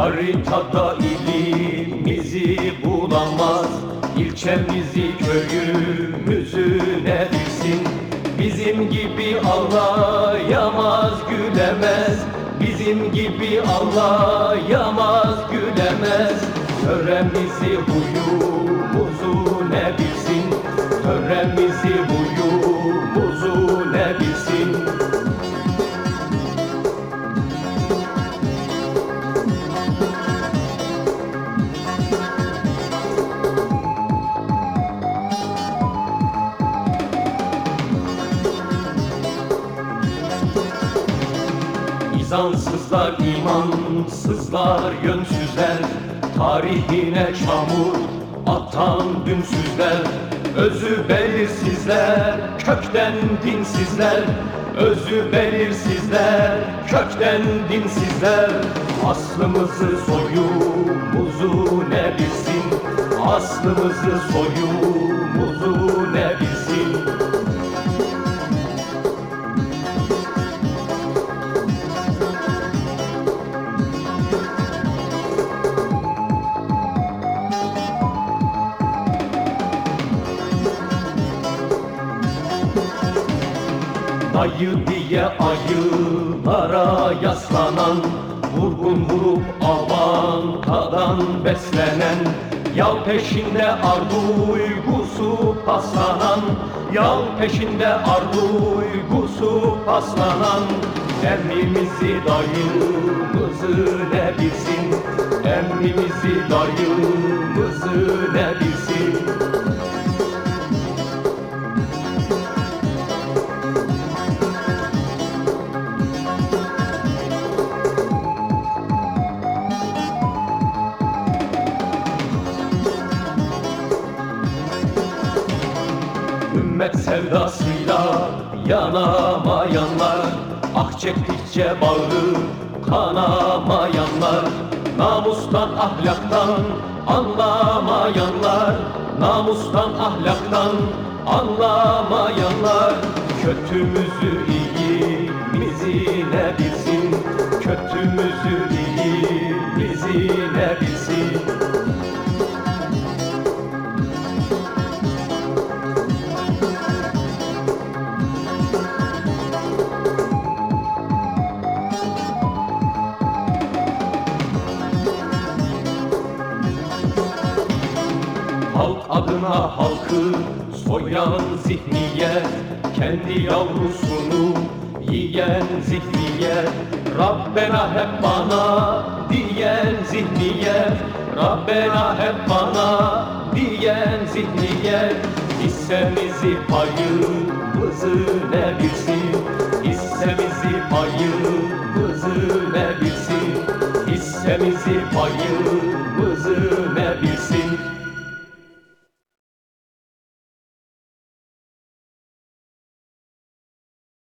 Haritada ilimizi bulamaz. İlçemizi köyümüzü ne bilsin? Bizim gibi ağlayamaz gülemez. Bizim gibi ağlayamaz gülemez. Töremizi huyumuzu ne bilsin? Töremizi İzansızlar, imansızlar, yönsüzler. Tarihine çamur atan dünsüzler Özü belirsizler, kökten dinsizler Özü belirsizler, kökten dinsizler Aslımızı soyumuzu ne bilsin? Aslımızı soyumuzu Dayı diye ayılara yaslanan Vurgun vurup avantadan beslenen Yal peşinde ar duygusu paslanan Yal peşinde ar duygusu paslanan Emmimizi dayımızı ne bilsin Emmimizi dayımızı ne bilsin Ümmet sevdasıyla yanamayanlar. Ah çektikçe bağrı kanamayanlar. Namustan ahlaktan anlamayanlar. Namustan ahlaktan anlamayanlar. Kötümüzü iyimizi ne bilsin. Kötümüzü iyimizi ne bilsin adına halkı soyan zihniyet Kendi yavrusunu yiyen zihniyet Rabbena hep bana diyen zihniyet Rabbena hep bana diyen zihniyet Hissemizi payımızı ne bilsin? Hissemizi payımızı ne bilsin? Hissemizi payımızı